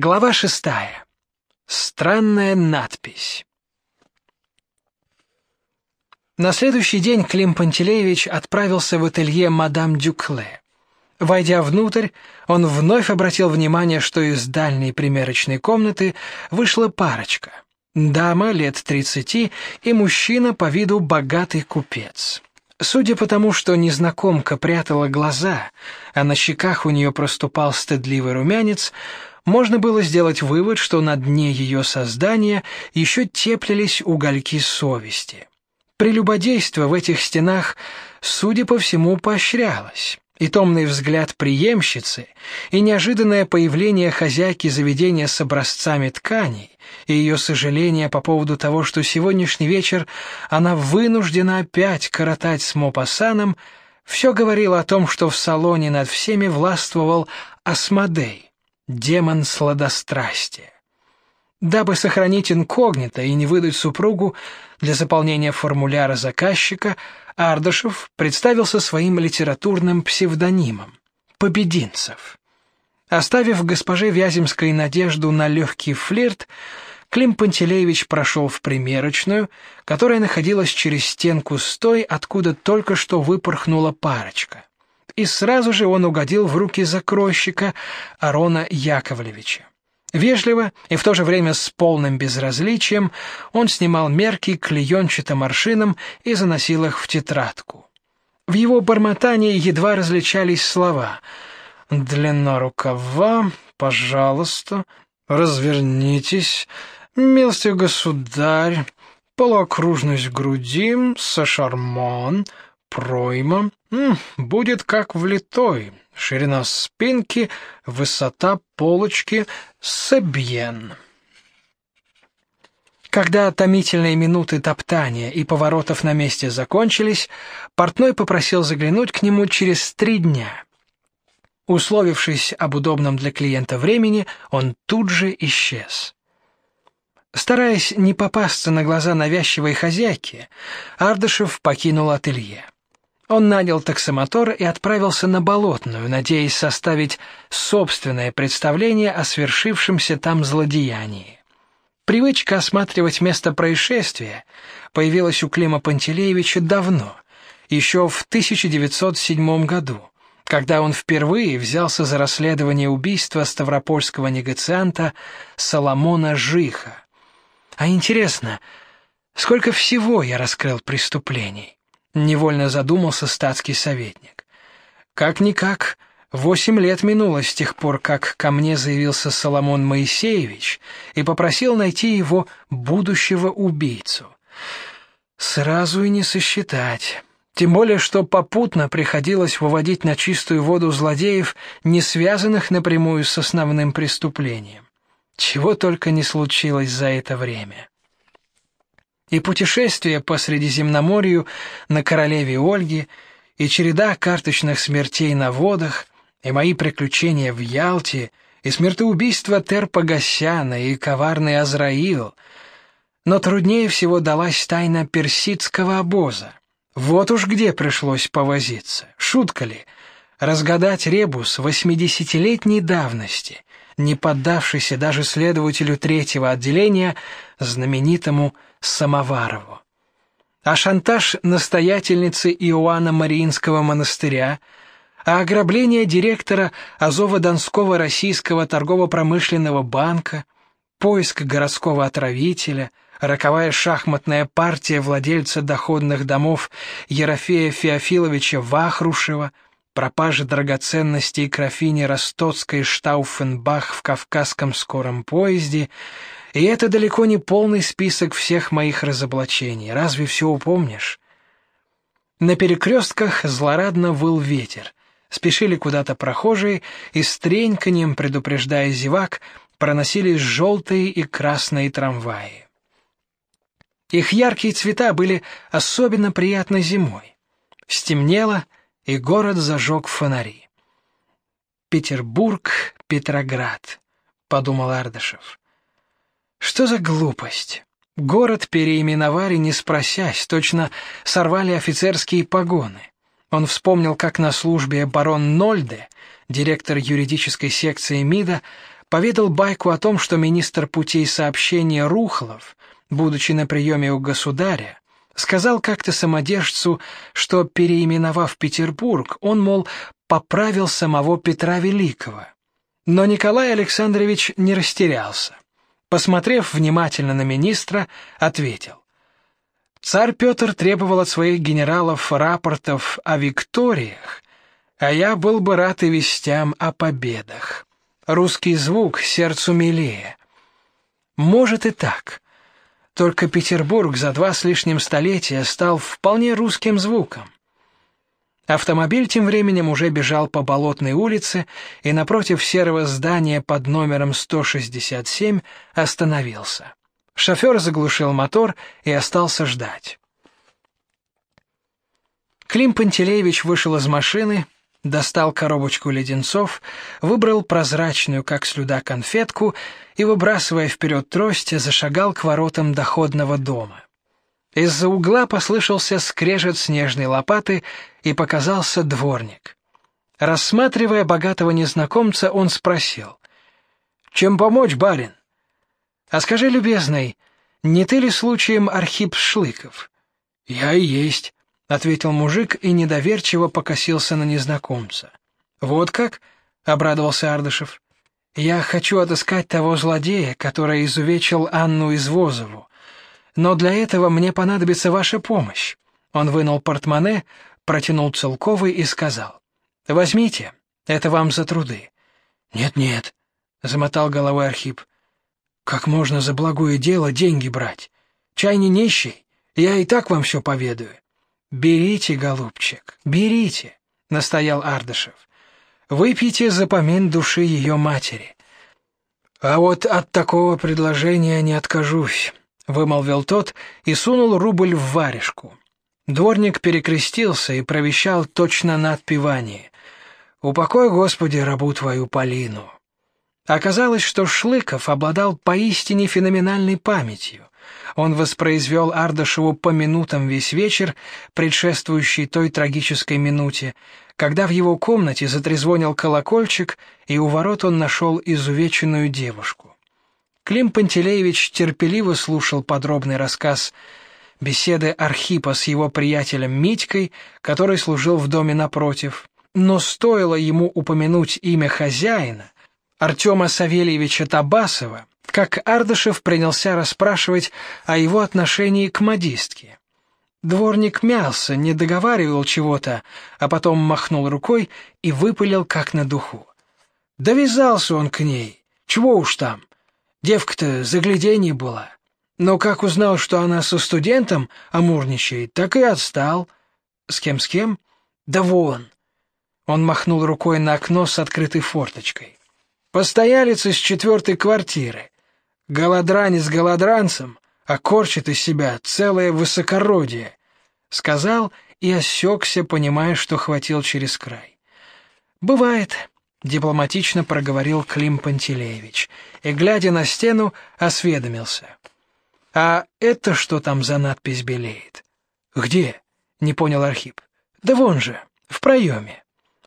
Глава шестая. Странная надпись. На следующий день Клим Пантелеевич отправился в ателье мадам Дюкле. Войдя внутрь, он вновь обратил внимание, что из дальней примерочной комнаты вышла парочка. Дама лет тридцати и мужчина по виду богатый купец. Судя по тому, что незнакомка прятала глаза, а на щеках у нее проступал стыдливый румянец, можно было сделать вывод, что на дне ее создания еще теплились угольки совести. Прелюбодейство в этих стенах, судя по всему, поощрялось. И томный взгляд преемщицы, и неожиданное появление хозяйки заведения с образцами тканей, и ее сожаление по поводу того, что сегодняшний вечер она вынуждена опять коротать с Мопассаном, все говорило о том, что в салоне над всеми властвовал Асмодей демон сладострастия. Дабы сохранить инкогнито и не выдать супругу, для заполнения формуляра заказчика Ардашев представился своим литературным псевдонимом Побединцев. Оставив госпоже Вяземской надежду на легкий флирт, Клим Пантелеевич прошел в примерочную, которая находилась через стенку с той, откуда только что выпорхнула парочка и сразу же он угодил в руки закройщика Арона Яковлевича. Вежливо и в то же время с полным безразличием он снимал мерки клеенчатым аршином и заносил их в тетрадку. В его бормотании едва различались слова: "Длина рукава, пожалуйста, развернитесь, милостивый государь, полуокружность груди, сашармон, пройма, будет как влитой. Ширина спинки, высота полочки сабьен. Когда томительные минуты топтания и поворотов на месте закончились, портной попросил заглянуть к нему через три дня. Условившись об удобном для клиента времени, он тут же исчез. Стараясь не попасться на глаза навязчивой хозяйки, Ардышев покинул ателье. Он нанял таксомотор и отправился на Болотную, надеясь составить собственное представление о свершившемся там злодеянии. Привычка осматривать место происшествия появилась у Клима Пантелеевича давно, еще в 1907 году, когда он впервые взялся за расследование убийства ставропольского негацианта Соломона Жиха. А интересно, сколько всего я раскрыл преступлений? Невольно задумался статский советник. Как никак, восемь лет минуло с тех пор, как ко мне заявился Соломон Моисеевич и попросил найти его будущего убийцу. Сразу и не сосчитать. Тем более, что попутно приходилось выводить на чистую воду злодеев, не связанных напрямую с основным преступлением. Чего только не случилось за это время и путешествие по Средиземноморью на королеве Ольге, и череда карточных смертей на водах, и мои приключения в Ялте, и смертоубийство Терпогасяна и коварный Азраил. Но труднее всего далась тайна персидского обоза. Вот уж где пришлось повозиться. Шутка ли? Разгадать ребус восьмидесятилетней давности, не поддавшийся даже следователю третьего отделения, знаменитому Самоварову. А шантаж настоятельницы Иоанна Мариинского монастыря, а ограбление директора Азово-Донского российского торгово-промышленного банка, поиск городского отравителя, роковая шахматная партия владельца доходных домов Ерофея Феофиловича Вахрушева, пропажа драгоценностей графини Ростоцкой Штауфенбах в Кавказском скором поезде — и это далеко не полный список всех моих разоблачений. Разве все упомнишь? На перекрестках злорадно выл ветер. Спешили куда-то прохожие, и с треньканьем, предупреждая зевак, проносились желтые и красные трамваи. Их яркие цвета были особенно приятны зимой. Стемнело, и город зажег фонари. Петербург, Петроград, подумал Ардашев. Что за глупость? Город переименовали не спросясь, точно сорвали офицерские погоны. Он вспомнил, как на службе барон Нольде, директор юридической секции МИДа, поведал байку о том, что министр путей сообщения Рухлов, будучи на приеме у государя, сказал как-то самодержцу, что переименовав Петербург, он мол поправил самого Петра Великого. Но Николай Александрович не растерялся. Посмотрев внимательно на министра, ответил: Царь Петр требовал от своих генералов рапортов о викториях, а я был бы рад и вестям о победах. Русский звук сердцу милее. Может и так. Только Петербург за два с лишним столетия стал вполне русским звуком. Автомобиль тем временем уже бежал по Болотной улице и напротив серого здания под номером 167 остановился. Шофер заглушил мотор и остался ждать. Клим Пантелеевич вышел из машины, достал коробочку леденцов, выбрал прозрачную, как слюда, конфетку и, выбрасывая вперед трость, зашагал к воротам доходного дома. Из-за угла послышался скрежет снежной лопаты, и показался дворник. Рассматривая богатого незнакомца, он спросил: "Чем помочь, барин?" А скажи, любезный, не ты ли случаем Архип Шлыков? Я и есть, ответил мужик и недоверчиво покосился на незнакомца. Вот как? обрадовался Ардышев. Я хочу отыскать того злодея, который изувечил Анну Извозову. Но для этого мне понадобится ваша помощь. Он вынул портмоне, протянул Целковой и сказал: "Возьмите, это вам за труды". "Нет-нет", замотал головой Архип. Как можно за благое дело деньги брать? Чай не нищий, я и так вам все поведаю. Берите, голубчик, берите, настоял Ардышев. Выпейте за помин души ее матери. А вот от такого предложения не откажусь, вымолвил тот и сунул рубль в варежку. Дворник перекрестился и провещал точно на отпевание: "Упокой, Господи, рабу твою Полину". Оказалось, что Шлыков обладал поистине феноменальной памятью. Он воспроизвел Ардашеву по минутам весь вечер, предшествующий той трагической минуте, когда в его комнате затрезвонил колокольчик, и у ворот он нашел изувеченную девушку. Клим Пантелеевич терпеливо слушал подробный рассказ беседы Архипа с его приятелем Митькой, который служил в доме напротив, но стоило ему упомянуть имя хозяина, Артема Савельевича Табасова, как Ардышев принялся расспрашивать о его отношении к модистке. Дворник мялся, не договаривал чего-то, а потом махнул рукой и выпалил как на духу. Довязался он к ней. Чего уж там? Девка-то загляденье была. Но как узнал, что она со студентом амурничает, так и отстал. С кем с кем? Да вон. Он махнул рукой на окно с открытой форточкой. Постоялец из четвертой квартиры. Голодранец голодранцем, а корчит из себя целое высокородие, сказал и осекся, понимая, что хватил через край. Бывает, дипломатично проговорил Клим Пантелеевич и глядя на стену, осведомился: "А это что там за надпись белеет?" "Где?" не понял Архип. "Да вон же, в проеме».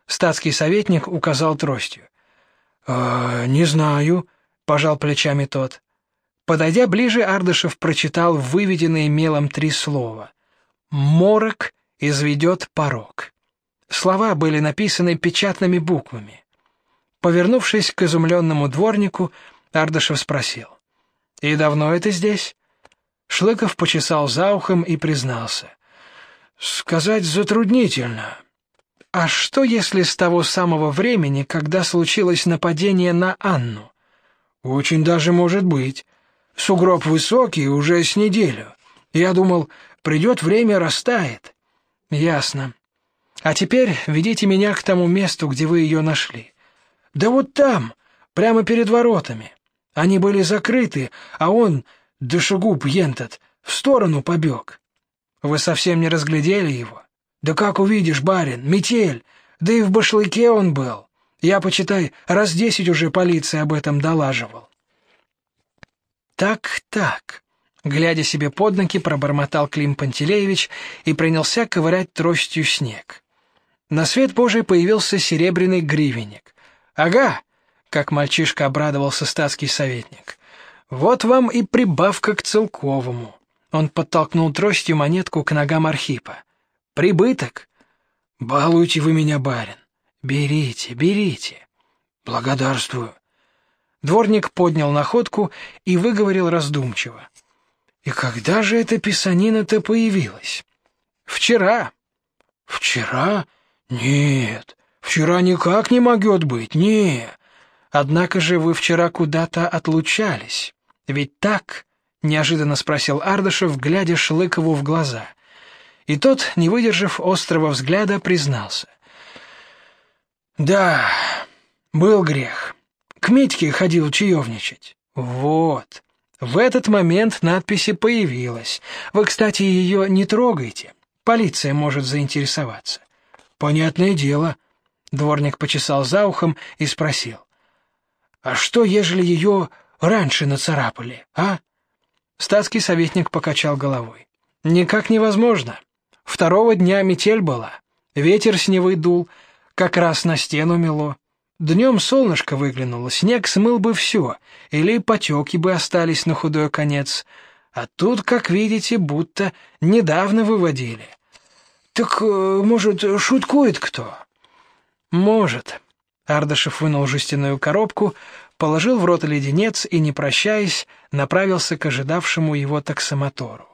Статский советник указал тростью. «Э, не знаю», — пожал плечами тот. Подойдя ближе, Ардышев прочитал выведенные мелом три слова. «Морок изведет порог». Слова были написаны печатными буквами. Повернувшись к изумленному дворнику, Ардышев спросил. «И давно это здесь?» Шлыков почесал за ухом и признался. «Сказать затруднительно. А что если с того самого времени, когда случилось нападение на Анну? Очень даже может быть. Сугроб высокий уже с неделю. Я думал, придет время, растает. Ясно. А теперь ведите меня к тому месту, где вы ее нашли. Да вот там, прямо перед воротами. Они были закрыты, а он, душегуб ентот, в сторону побег. Вы совсем не разглядели его? Да как увидишь, барин, метель, да и в башлыке он был. Я, почитай, раз десять уже полиции об этом долаживал. Так, так. Глядя себе под ноги, пробормотал Клим Пантелеевич и принялся ковырять тростью снег. На свет Божий появился серебряный гривенник. Ага, как мальчишка обрадовался статский советник. Вот вам и прибавка к целковому. Он подтолкнул тростью монетку к ногам Архипа. Прибыток. Балуйте вы меня, барин. Берите, берите. Благодарствую. Дворник поднял находку и выговорил раздумчиво: "И когда же эта писанина-то появилась?" "Вчера". "Вчера? Нет, вчера никак не могет быть. Не. Однако же вы вчера куда-то отлучались. Ведь так?" неожиданно спросил Ардашев, глядя Шлыкову в глаза. И тот, не выдержав острого взгляда, признался: "Да, был грех. К Митьке ходил чаевничать. Вот. В этот момент надпись появилась. Вы, кстати, ее не трогайте. Полиция может заинтересоваться. Понятное дело. Дворник почесал за ухом и спросил: "А что, ежели ее раньше нацарапали, а?" Статский советник покачал головой. "Никак невозможно. Второго дня метель была. Ветер с Невы дул, как раз на стену мело. Днем солнышко выглянуло, снег смыл бы все, или потеки бы остались на худой конец. А тут, как видите, будто недавно выводили. Так, э, может, шуткует кто? Может. Ардашев вынул жестяную коробку, положил в рот леденец и, не прощаясь, направился к ожидавшему его таксомотору.